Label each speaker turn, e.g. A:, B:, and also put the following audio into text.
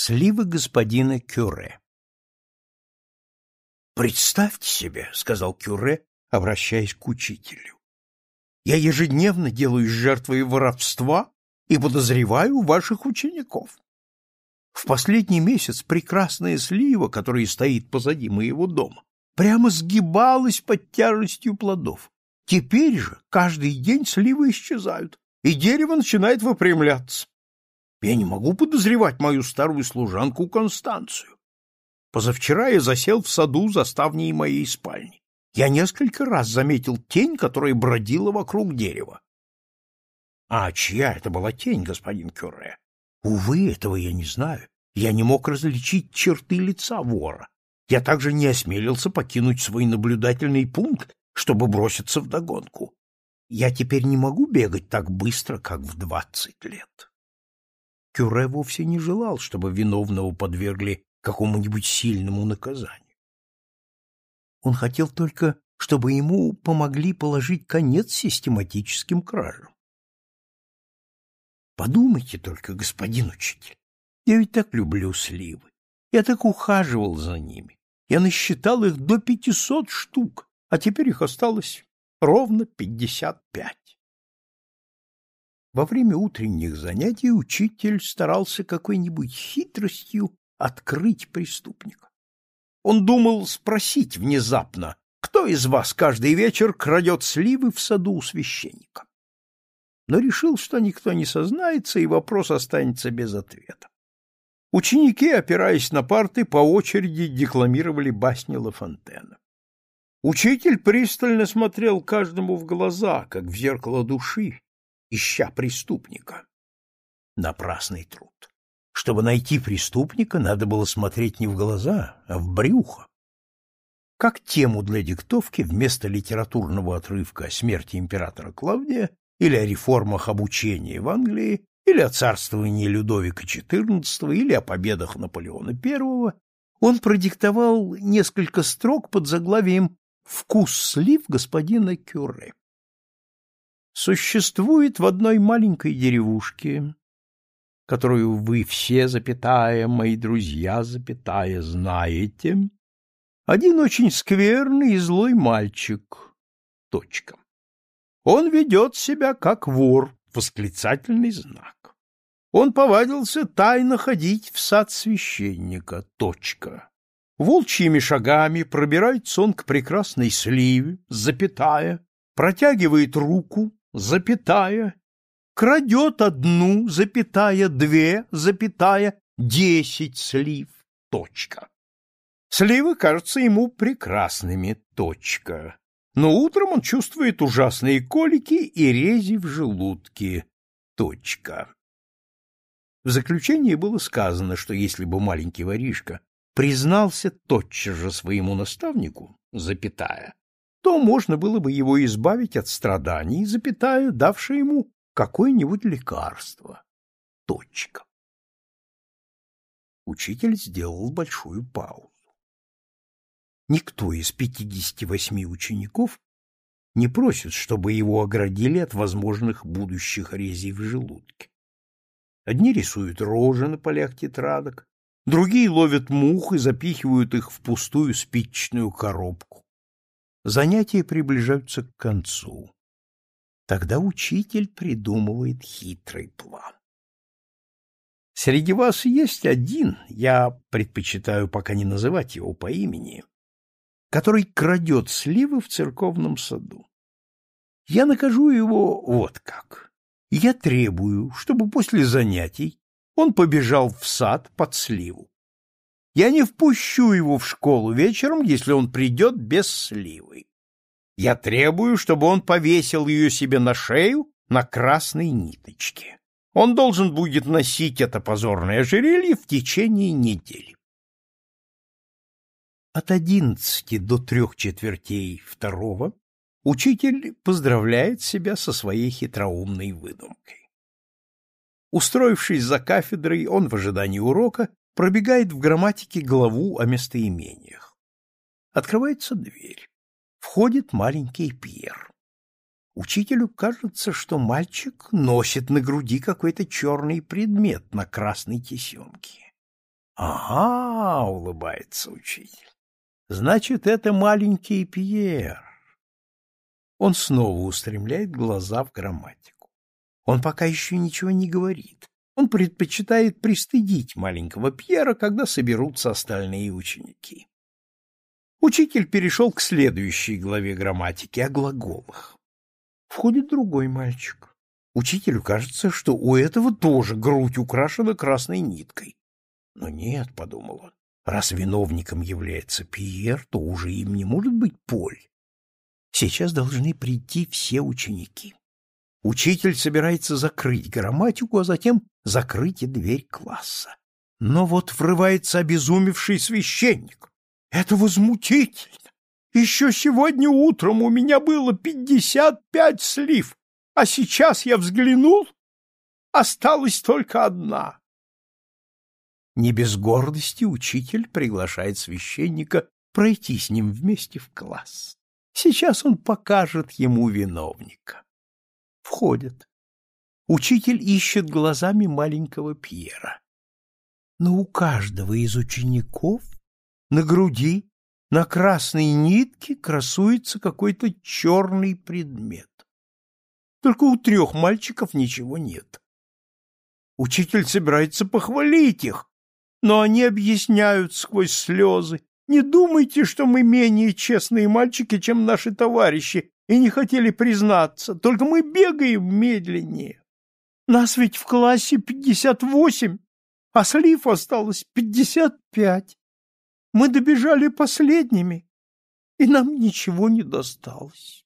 A: Сливы господина Кюре «Представьте себе», — сказал Кюре, обращаясь к учителю, «я ежедневно делаюсь жертвой воровства и подозреваю ваших учеников. В последний месяц прекрасная слива, которая стоит позади моего дома, прямо сгибалась под тяжестью плодов. Теперь же каждый день сливы исчезают, и дерево начинает выпрямляться. Я не могу подозревать мою старую служанку Констанцию. Позавчера я засел в саду за ставней моей спальни. Я несколько раз заметил тень, которая бродила вокруг дерева. — А чья это была тень, господин Кюре? — Увы, этого я не знаю. Я не мог различить черты лица вора. Я также не осмелился покинуть свой наблюдательный пункт, чтобы броситься в догонку. Я теперь не могу бегать так быстро, как в двадцать лет. Кюре вовсе не желал, чтобы виновного подвергли какому-нибудь сильному наказанию. Он хотел только, чтобы ему помогли положить конец систематическим кражам. Подумайте только, господин учитель, я ведь так люблю сливы. Я так ухаживал за ними. Я насчитал их до пятисот штук, а теперь их осталось ровно пятьдесят пять. Во время утренних занятий учитель старался какой-нибудь хитростью открыть преступника. Он думал спросить внезапно, кто из вас каждый вечер крадет сливы в саду у священника. Но решил, что никто не сознается, и вопрос останется без ответа. Ученики, опираясь на парты, по очереди декламировали басни Ла. Учитель пристально смотрел каждому в глаза, как в зеркало души, ища преступника. Напрасный труд. Чтобы найти преступника, надо было смотреть не в глаза, а в брюхо. Как тему для диктовки вместо литературного отрывка о смерти императора Клавдия или о реформах обучения в Англии, или о царствовании Людовика XIV, или о победах Наполеона I, он продиктовал несколько строк под заглавием «Вкус слив господина Кюре». Существует в одной маленькой деревушке которую вы все, запятая, мои друзья, запятая, знаете, один очень скверный и злой мальчик. Точка. Он ведет себя как вор, восклицательный знак. Он повадился тайно ходить в сад священника. Точка. Волчьими шагами пробирается он к прекрасной сливе, запятая, протягивает руку, запятая, крадет одну, запятая, две, запятая, десять слив, точка. Сливы кажутся ему прекрасными, точка. Но утром он чувствует ужасные колики и рези в желудке, точка. В заключение было сказано, что если бы маленький воришка признался тотчас же своему наставнику, запятая, то можно было бы его избавить от страданий, запятая, давшие ему какое-нибудь лекарство. Точка. Учитель сделал большую паузу. Никто из пятидесяти восьми учеников не просит, чтобы его оградили от возможных будущих резей в желудке. Одни рисуют рожи на полях тетрадок, другие ловят мух и запихивают их в пустую спичечную коробку. Занятия приближаются к концу. Тогда учитель придумывает хитрый план. Среди вас есть один, я предпочитаю пока не называть его по имени, который крадет сливы в церковном саду. Я накажу его вот как. Я требую, чтобы после занятий он побежал в сад под сливу. Я не впущу его в школу вечером, если он придет без сливы. Я требую, чтобы он повесил ее себе на шею на красной ниточке. Он должен будет носить это позорное ожерелье в течение недели. От одиннадцати до трех четвертей второго учитель поздравляет себя со своей хитроумной выдумкой. Устроившись за кафедрой, он в ожидании урока пробегает в грамматике главу о местоимениях. Открывается дверь. Входит маленький Пьер. Учителю кажется, что мальчик носит на груди какой-то черный предмет на красной тесемке. Ага, улыбается учитель. Значит, это маленький Пьер. Он снова устремляет глаза в грамматику. Он пока еще ничего не говорит. Он предпочитает пристыдить маленького Пьера, когда соберутся остальные ученики. Учитель перешел к следующей главе грамматики о глаголах. Входит другой мальчик. Учителю кажется, что у этого тоже грудь украшена красной ниткой. Но нет, — подумал он, — раз виновником является Пьер, то уже им не может быть Поль. Сейчас должны прийти все ученики. Учитель собирается закрыть грамматику, а затем закрыть и дверь класса. Но вот врывается обезумевший священник. Это возмутительно. Еще сегодня утром у меня было пятьдесят пять слив, а сейчас я взглянул, осталась только одна. Не без гордости учитель приглашает священника пройти с ним вместе в класс. Сейчас он покажет ему виновника. Входят. Учитель ищет глазами маленького Пьера. Но у каждого из учеников на груди, на красной нитке красуется какой-то черный предмет. Только у трех мальчиков ничего нет. Учитель собирается похвалить их, но они объясняют сквозь слезы. Не думайте, что мы менее честные мальчики, чем наши товарищи, и не хотели признаться, только мы бегаем медленнее. Нас ведь в классе пятьдесят восемь, а слив осталось пятьдесят пять. Мы добежали последними, и нам ничего не досталось.